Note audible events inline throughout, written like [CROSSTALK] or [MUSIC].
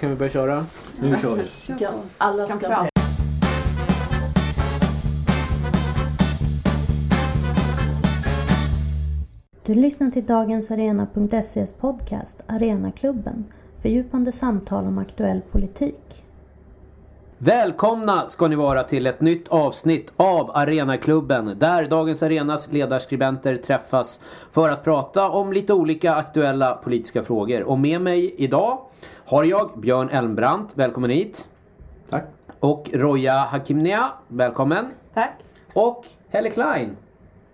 Kan vi börja köra? Nu kör vi. Alla ska prata. Du lyssnar till dagens Arena.ses podcast Arenaklubben. Fördjupande samtal om aktuell politik. Välkomna ska ni vara till ett nytt avsnitt av Arenaklubben där Dagens Arenas ledarskribenter träffas för att prata om lite olika aktuella politiska frågor. Och med mig idag har jag Björn Elmbrandt, välkommen hit. Tack. Och Roja Hakimnia, välkommen. Tack. Och Helle Klein,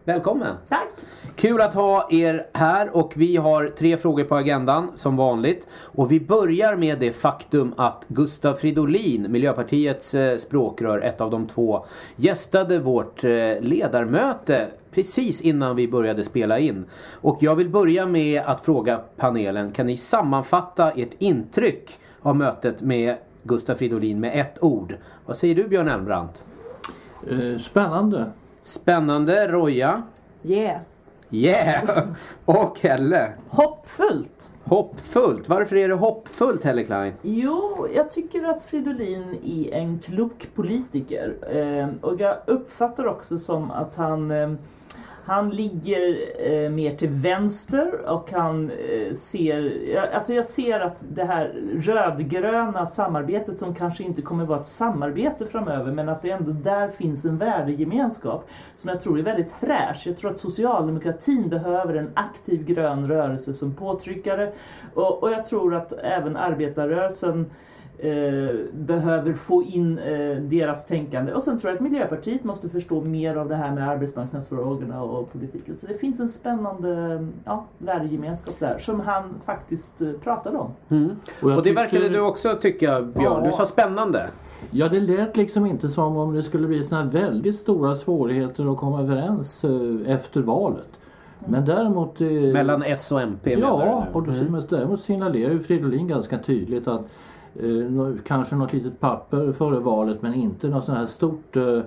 välkommen. Tack. Kul att ha er här och vi har tre frågor på agendan som vanligt. Och vi börjar med det faktum att Gustav Fridolin, Miljöpartiets eh, språkrör, ett av de två, gästade vårt eh, ledarmöte precis innan vi började spela in. Och jag vill börja med att fråga panelen, kan ni sammanfatta ert intryck av mötet med Gustav Fridolin med ett ord? Vad säger du Björn Elmbrandt? Eh, Spännande. Spännande, Roja. Yeah. Yeah! [LAUGHS] Och Helle. Hoppfullt. Hoppfullt. Varför är det hoppfullt, Helle Klein? Jo, jag tycker att Fridolin är en klok politiker. Eh, och jag uppfattar också som att han eh, han ligger eh, mer till vänster och han eh, ser, jag- alltså jag ser att det här rödgröna samarbetet som kanske inte kommer vara ett samarbete framöver men att det ändå där finns en värdegemenskap som jag tror är väldigt fräsch. Jag tror att socialdemokratin behöver en aktiv grön rörelse som påtryckare och, och jag tror att även arbetarrörelsen eh, behöver få in eh, deras tänkande. Och sen tror jag att Miljöpartiet måste förstå mer av det här med arbetsmarknadsfrågorna och politiken. Så det finns en spännande ja, värdegemenskap där som han faktiskt eh, pratade om. Och, jag Och det tycker- verkade du också tycka, Björn. Ja. Du sa spännande. Ja, det lät liksom inte som om det skulle bli såna här väldigt stora svårigheter att komma överens eh, efter valet. Men däremot... eh, Mellan S och MP menar du Ja, och då, men däremot signalerar ju Fridolin ganska tydligt att kanske något litet papper före valet men inte något sånt här stort eh,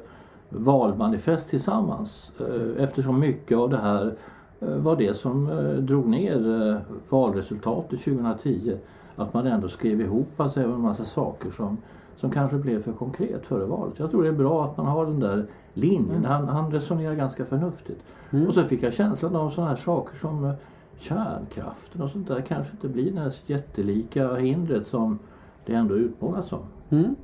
valmanifest tillsammans. Eh, eftersom mycket av det här eh, var det som eh, drog ner eh, valresultatet 2010. Att man ändå skrev ihop sig över en massa saker som, som kanske blev för konkret före valet. Jag tror det är bra att man har den där linjen. Han, han resonerar ganska förnuftigt. Och så fick jag känslan av sådana här saker som eh, kärnkraften och sånt där kanske inte blir det här jättelika hindret som det ändå utmålas som. Mm.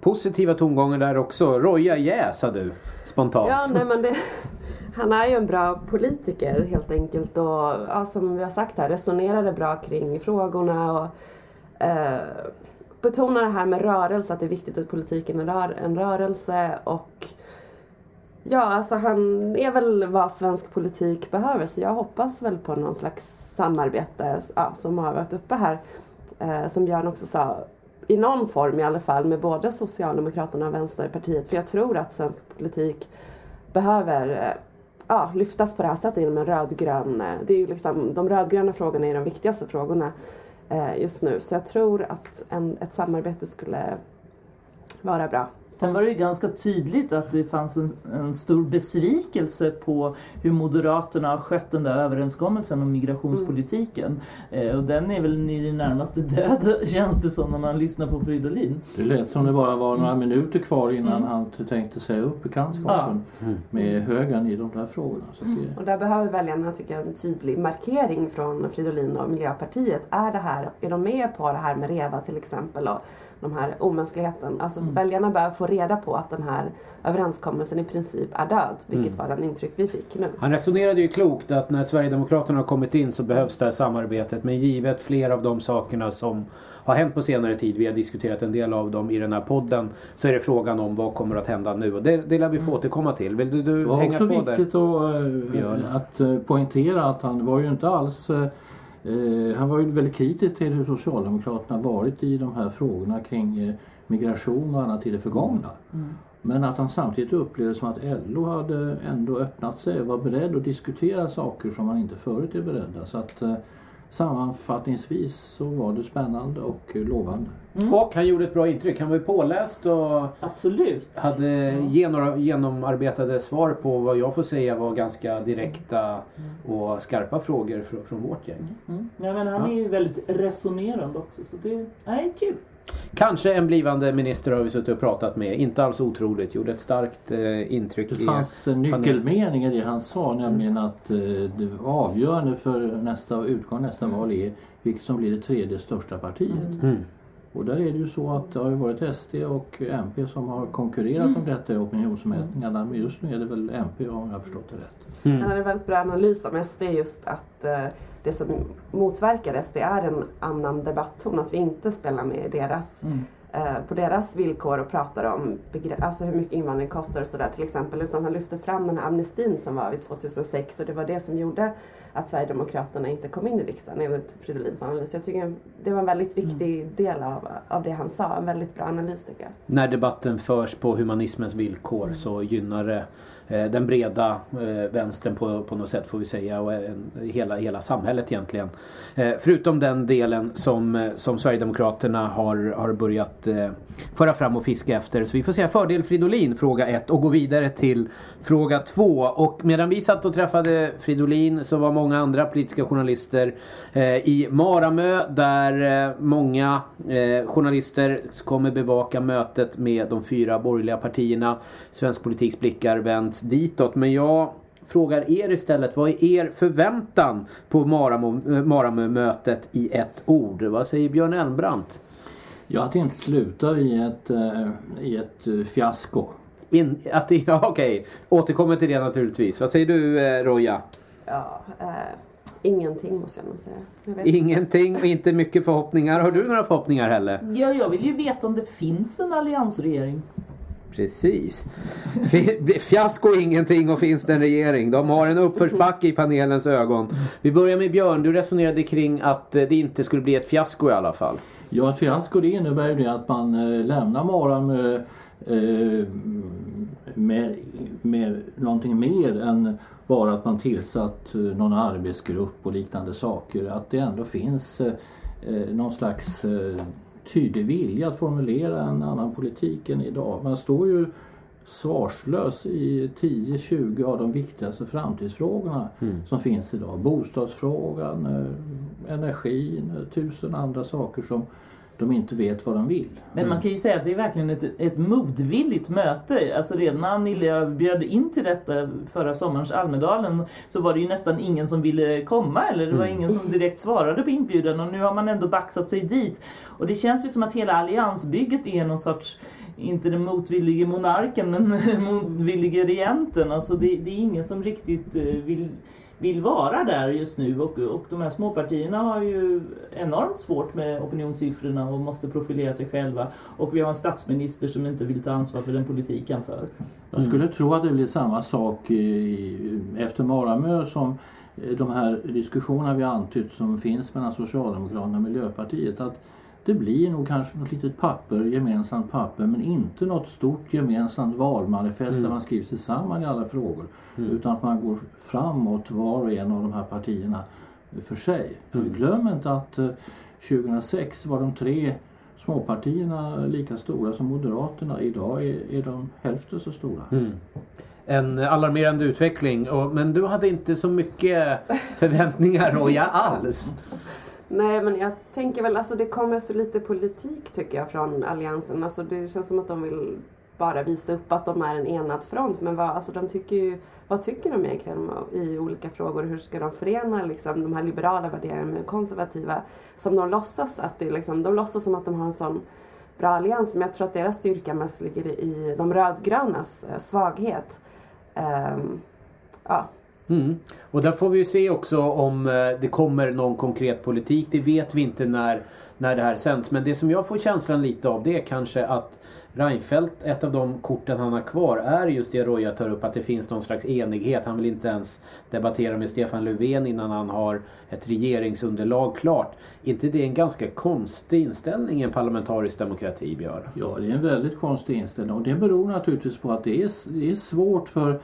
Positiva tongångar där också. Roja, yeah, sa du spontant. Ja, nej, men det, han är ju en bra politiker helt enkelt och ja, som vi har sagt här resonerade bra kring frågorna och eh, betonar det här med rörelse, att det är viktigt att politiken är rör, en rörelse och ja, alltså han är väl vad svensk politik behöver så jag hoppas väl på någon slags samarbete ja, som har varit uppe här eh, som Björn också sa i någon form i alla fall med både Socialdemokraterna och Vänsterpartiet. För jag tror att svensk politik behöver eh, ja, lyftas på det här sättet inom en rödgrön... eh, Det är ju liksom, de rödgröna frågorna är de viktigaste frågorna eh, just nu. Så jag tror att en, ett samarbete skulle vara bra. Sen var det ju ganska tydligt att det fanns en, en stor besvikelse på hur Moderaterna har skött den där överenskommelsen om migrationspolitiken. Eh, och den är väl i det närmaste död [LAUGHS] känns det som när man lyssnar på Fridolin. Det lät som det bara var några minuter kvar innan han tänkte säga upp bekantskapen med högern i de där frågorna. Så att det, Och där behöver väljarna tycka jag, en tydlig markering från Fridolin och Miljöpartiet. Är, det här, är de med på det här med REVA till exempel och de här omänskligheten? Alltså väljarna behöver få reda på att den här överenskommelsen i princip är död. Vilket var den intryck vi fick nu. Han resonerade ju klokt att när Sverigedemokraterna har kommit in så behövs det här samarbetet. Men givet flera av de sakerna som har hänt på senare tid, vi har diskuterat en del av dem i den här podden, så är det frågan om vad kommer att hända nu. Och det, det lär vi få återkomma till. Vill du, du det var hänga också på viktigt att, eh, att eh, poängtera att han var ju inte alls eh, han var ju väldigt kritisk till hur Socialdemokraterna varit i de här frågorna kring eh, migration och annat i det förgångna. Men att han samtidigt upplevde som att LO hade ändå öppnat sig och var beredd att diskutera saker som man inte förut är beredda. Så att, eh, sammanfattningsvis så var det spännande och lovande. Mm. Och han gjorde ett bra intryck. Han var ju påläst och Absolut. hade genom, genomarbetade svar på vad jag får säga var ganska direkta och skarpa frågor från, från vårt gäng. Mm. Jag menar, han Ja. är ju väldigt resonerande också så det är kul. Kanske en blivande minister har vi suttit och pratat med. Inte alls otroligt. Gjorde ett starkt eh, intryck. Det fanns en nyckelmening i det han sa, nämligen att eh, det avgörande för nästa utgång nästa val är vilket som blir det tredje största partiet. Mm. Och där är det ju så att det har ju varit SD och MP som har konkurrerat om detta i opinionsmätningarna. Men just nu är det väl MP om jag har förstått det rätt. Mm. Han hade en väldigt bra analys om SD just att eh, det som motverkar SD är en annan debattton, att vi inte spelar med deras, Mm. eh, på deras villkor och pratar om alltså hur mycket invandring kostar och sådär till exempel. Utan han lyfte fram den här amnestin som var vid 2006 och det var det som gjorde att Sverigedemokraterna inte kom in i riksdagen enligt Fridolins analys. Jag tycker det var en väldigt viktig del av, av det han sa, en väldigt bra analys tycker jag. När debatten förs på humanismens villkor så gynnar det Eh, den breda eh, vänstern på, på något sätt får vi säga och eh, hela, hela samhället egentligen. Förutom den delen som, som Sverigedemokraterna har, har börjat föra fram och fiska efter. Så vi får säga fördel Fridolin, fråga ett och gå vidare till fråga två. Och medan vi satt och träffade Fridolin så var många andra politiska journalister i Maramö där många journalister kommer bevaka mötet med de fyra borgerliga partierna. Svensk politiks blickar vänds ditåt. Men jag frågar er istället, vad är er förväntan på Maramo- eh, Maramö-mötet i ett ord? Vad säger Björn Elmbrandt? Ja, att det inte slutar i ett, eh, i ett eh, fiasko. In, att det, [LAUGHS] ja, okej, återkommer till det naturligtvis. Vad säger du Roja? Ja, eh, ingenting måste jag nog säga. Jag vet Ingenting och inte mycket förhoppningar. Har du några förhoppningar heller? Ja, jag vill ju veta om det finns en alliansregering. Precis. Fiasko ingenting och finns det en regering. De har en uppförsbacke i panelens ögon. Vi börjar med Björn. Du resonerade kring att eh, det inte skulle bli ett fiasko i alla fall. Ja, ett fiasko det innebär ju det att man eh, lämnar Maramö med, eh, med, med någonting mer än bara att man tillsatt någon arbetsgrupp och liknande saker. Att det ändå finns någon slags tydlig vilja att formulera en annan politik än idag. Man står ju svarslös i 10-20 av de viktigaste framtidsfrågorna som finns idag. Bostadsfrågan, eh, energin, eh, tusen andra saker som de inte vet vad de vill. Men man kan ju säga att det är verkligen ett, ett modvilligt möte. Alltså redan när Annie Lööf bjöd in till detta förra sommarens Almedalen så var det ju nästan ingen som ville komma eller det var ingen som direkt svarade på inbjudan och nu har man ändå baxat sig dit. Och det känns ju som att hela alliansbygget är någon sorts, inte den motvillige monarken men [LAUGHS] motvillige regenten. Alltså det, det är ingen som riktigt eh, vill vill vara där just nu och, och de här småpartierna har ju enormt svårt med opinionssiffrorna och måste profilera sig själva. Och vi har en statsminister som inte vill ta ansvar för den politik han för. Jag skulle tro att det blir samma sak i, efter Maramö som eh, de här diskussionerna vi antytt som finns mellan Socialdemokraterna och Miljöpartiet. Att det blir nog kanske något litet papper, gemensamt papper, men inte något stort gemensamt valmanifest där man skriver sig samman i alla frågor. Utan att man går framåt var och en av de här partierna för sig. Glöm inte att eh, 2006 var de tre småpartierna lika stora som Moderaterna. Idag är, är de hälften så stora. En alarmerande utveckling. Men du hade inte så mycket förväntningar Roja alls. Nej, men jag tänker väl, alltså det kommer så lite politik tycker jag från Alliansen. Alltså det känns som att de vill bara visa upp att de är en enad front. Men vad, alltså de tycker ju, vad tycker de egentligen om, i olika frågor? Hur ska de förena liksom, de här liberala värderingarna med de konservativa? Som de låtsas att det liksom, de låtsas som att de har en sån bra allians. Men jag tror att deras styrka mest ligger i de rödgrönas eh, svaghet. Um, ja, Mm. Och där får vi ju se också om eh, det kommer någon konkret politik. Det vet vi inte när, när det här sänds. Men det som jag får känslan lite av det är kanske att Reinfeldt, ett av de korten han har kvar, är just det Roja tar upp, att det finns någon slags enighet. Han vill inte ens debattera med Stefan Löfven innan han har ett regeringsunderlag klart. inte det en ganska konstig inställning i en parlamentarisk demokrati, Björn? Ja, det är en väldigt konstig inställning och det beror naturligtvis på att det är, det är svårt för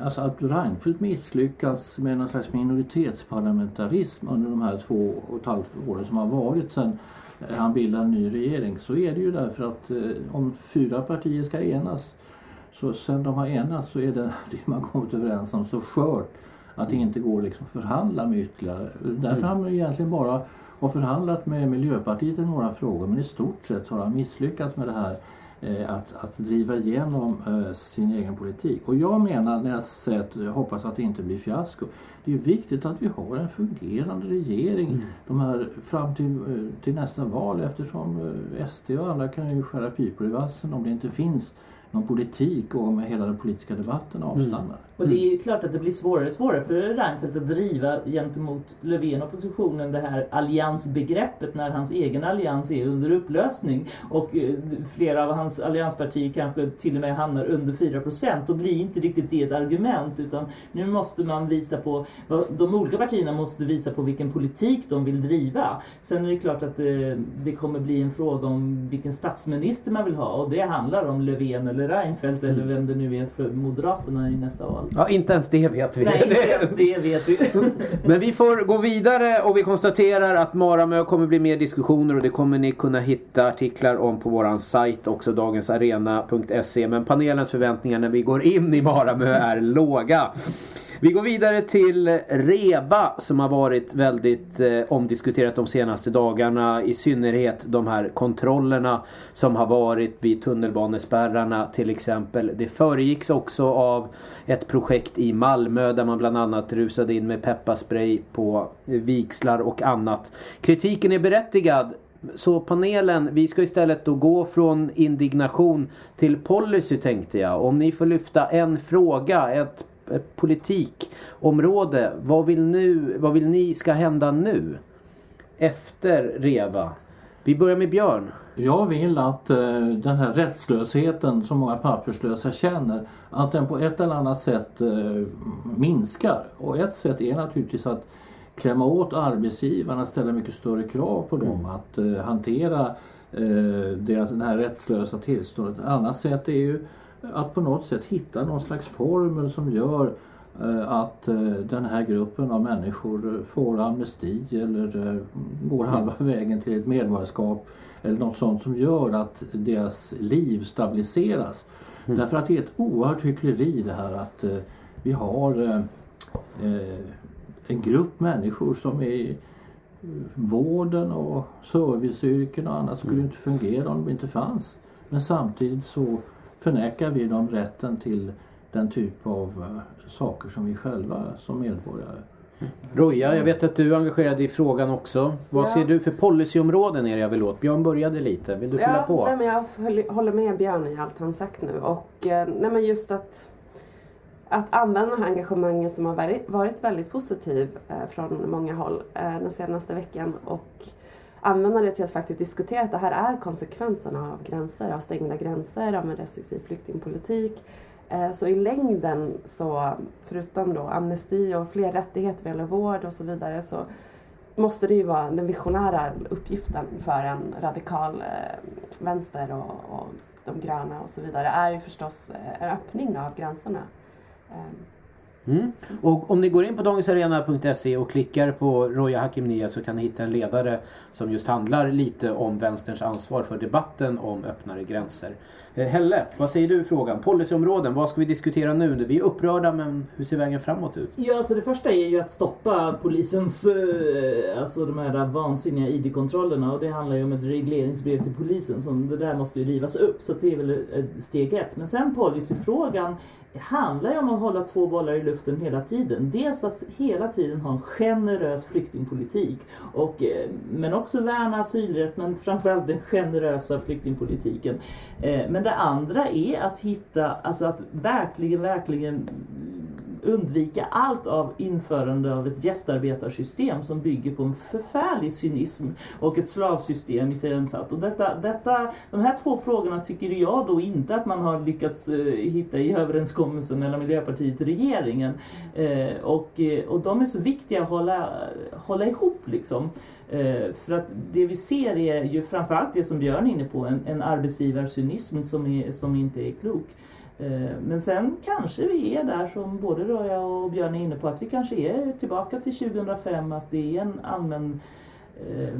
alltså att Reinfeldt misslyckats med någon slags minoritetsparlamentarism under de här två och ett halvt åren som har varit sedan eh, han bildade en ny regering så är det ju därför att eh, om fyra partier ska enas så sen de har enats så är det, [LAUGHS] det man kommit överens om så skört att det inte går liksom förhandla med ytterligare. Därför har man egentligen bara har förhandlat med Miljöpartiet i några frågor men i stort sett har han misslyckats med det här eh, att, att driva igenom eh, sin egen politik. Och jag menar när jag säger att jag hoppas att det inte blir fiasko. Det är viktigt att vi har en fungerande regering mm. de här, fram till, eh, till nästa val eftersom SD och andra kan ju skära pipor i vassen om det inte finns någon politik och om hela den politiska debatten avstannar. Mm. Och det är ju klart att det blir svårare och svårare för Reinfeldt att driva gentemot Löfven-oppositionen det här alliansbegreppet när hans egen allians är under upplösning och eh, flera av hans allianspartier kanske till och med hamnar under 4% Då blir inte riktigt det ett argument utan nu måste man visa på, de olika partierna måste visa på vilken politik de vill driva. Sen är det klart att det, det kommer bli en fråga om vilken statsminister man vill ha och det handlar om Löfven eller Reinfeldt eller mm. vem det nu är för Moderaterna i nästa val. Ja, inte ens det vet vi. Nej, inte ens [LAUGHS] det vet vi. [LAUGHS] Men vi får gå vidare och vi konstaterar att Maramö kommer bli mer diskussioner och det kommer ni kunna hitta artiklar om på våran sajt också, dagensarena.se. Men panelens förväntningar när vi går in i Maramö är låga. Vi går vidare till REVA som har varit väldigt eh, omdiskuterat de senaste dagarna. I synnerhet de här kontrollerna som har varit vid tunnelbanespärrarna till exempel. Det föregicks också av ett projekt i Malmö där man bland annat rusade in med pepparspray på vikslar och annat. Kritiken är berättigad så panelen, vi ska istället då gå från indignation till policy tänkte jag. Om ni får lyfta en fråga, ett politikområde. Vad vill, nu, vad vill ni ska hända nu? Efter REVA? Vi börjar med Björn. Jag vill att uh, den här rättslösheten som många papperslösa känner, att den på ett eller annat sätt uh, minskar. Och ett sätt är naturligtvis att klämma åt arbetsgivarna, ställa mycket större krav på dem mm. att hantera deras, den här rättslösa tillståndet. Ett annat sätt är ju att på något sätt hitta någon slags formel som gör eh, att eh, den här gruppen av människor får amnesti eller eh, går halva [LAUGHS] vägen till ett medborgarskap eller något sånt som gör att deras liv stabiliseras. Mm. Därför att det är ett oerhört hyckleri det här att vi har en grupp människor som är vården och serviceyrken och annat skulle inte fungera om de inte fanns. Men samtidigt så förnekar vi dem rätten till den typ av uh, saker som vi själva som medborgare Roja, jag vet att du är engagerad i frågan också. Vad ja. ser du för policyområden är jag vill åt? Björn började lite, vill du fylla ja, på? Nej, men jag håller med Björn i allt han sagt nu. Och eh, nej, men just att, att använda det här engagemanget som har varit väldigt positiv eh, från många håll eh, den senaste veckan och använda det till att faktiskt diskutera att det här är konsekvenserna av gränser, av stängda gränser, av en restriktiv flyktingpolitik. Eh, så i längden, så, förutom då amnesti och fler rättigheter vad gäller vård och så vidare, så måste det ju vara den visionära uppgiften för en radikal eh, vänster och, och de gröna och så vidare, är ju förstås eh, en öppning av gränserna. Ehm. Mm. Och om ni går in på dagensarena.se och klickar på Roja Hakimnia så kan ni hitta en ledare som just handlar lite om vänsterns ansvar för debatten om öppnare gränser. Eh, Helle, vad säger du i frågan? Policyområden, vad ska vi diskutera nu? Vi är upprörda men hur ser vägen framåt ut? Ja, alltså det första är ju att stoppa polisens, eh, alltså de här vansinniga ID-kontrollerna och det handlar ju om ett regleringsbrev till polisen som det där måste ju rivas upp så det är väl steg ett. Men sen policyfrågan handlar ju om att hålla två bollar i luften hela tiden. Dels att hela tiden ha en generös flyktingpolitik och, eh, men också värna asylrätt men framförallt den generösa flyktingpolitiken. Eh, men det andra är att hitta, alltså att verkligen, verkligen undvika allt av införande av ett gästarbetarsystem som bygger på en förfärlig cynism och ett slavsystem iscensatt. Och detta, detta, de här två frågorna tycker jag då inte att man har lyckats eh, hitta i överenskommelsen mellan Miljöpartiet och regeringen. Eh, och, eh, och de är så viktiga att hålla, hålla ihop liksom. för att det vi ser är ju framförallt det som Björn är inne på, en, en arbetsgivarcynism som, är, som inte är klok. Eh, Men sen kanske vi är där som både Roja och Björn är inne på att vi kanske är tillbaka till 2005 att det är en allmän eh,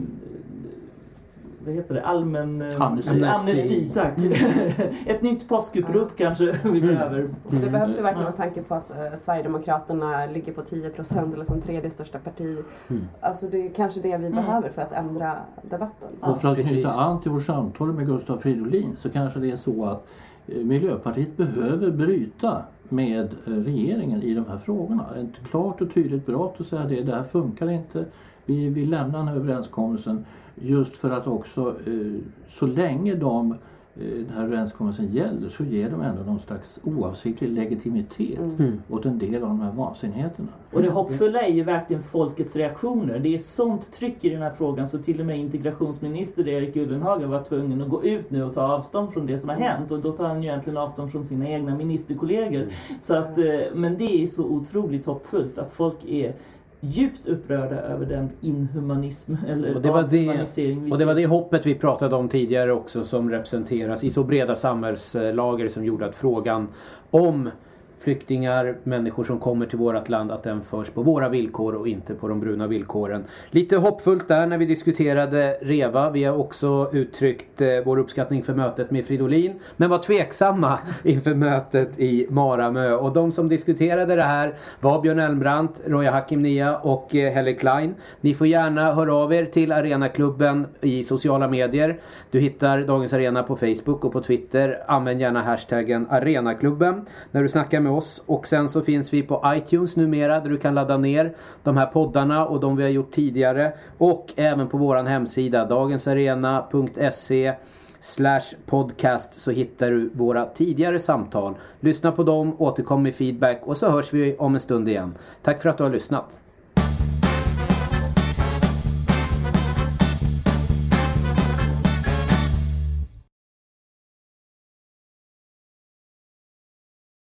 vad heter det? Allmän eh, Amnesti. amnesti tack. [LAUGHS] Ett nytt påskupprop kanske vi behöver. Det behövs ju verkligen Ja. med tanke på att eh, Sverigedemokraterna ligger på 10 procent eller som tredje största parti. Mm. Alltså det är kanske det vi behöver för att ändra debatten. Ja, och för att knyta an till vårt samtal med Gustav Fridolin så kanske det är så att Miljöpartiet behöver bryta med eh, regeringen i de här frågorna. Ett klart och tydligt brott och säga det, det här funkar inte. Vi vill lämna den här överenskommelsen just för att också eh, så länge de, den här överenskommelsen gäller så ger de ändå någon slags oavsiktlig legitimitet Mm. åt en del av de här vansinnigheterna. Och det hoppfulla är ju verkligen folkets reaktioner. Det är sånt tryck i den här frågan så till och med integrationsminister Erik Ullenhagen var tvungen att gå ut nu och ta avstånd från det som har hänt. Och då tar han ju egentligen avstånd från sina egna ministerkollegor. Så att, eh, men det är så otroligt hoppfullt att folk är djupt upprörda över den inhumanism [LAUGHS] eller Och det var det- avhumanisering vi Och det var det hoppet vi pratade om tidigare också som representeras i så breda samhällslager som gjorde att frågan om flyktingar, människor som kommer till vårt land, att den förs på våra villkor och inte på de bruna villkoren. Lite hoppfullt där när vi diskuterade REVA. Vi har också uttryckt eh, vår uppskattning för mötet med Fridolin, men var tveksamma [LAUGHS] inför mötet i Maramö. Och de som diskuterade det här var Björn Elmbrandt, Roja Hakimnia och eh, Helle Klein. Ni får gärna höra av er till Arenaklubben i sociala medier. Du hittar Dagens Arena på Facebook och på Twitter. Använd gärna hashtaggen Arenaklubben när du snackar med oss. Och sen så finns vi på iTunes numera där du kan ladda ner de här poddarna och de vi har gjort tidigare. Och även på våran hemsida dagensarena.se slash podcast så hittar du våra tidigare samtal. Lyssna på dem, återkom med feedback och så hörs vi om en stund igen. Tack för att du har lyssnat.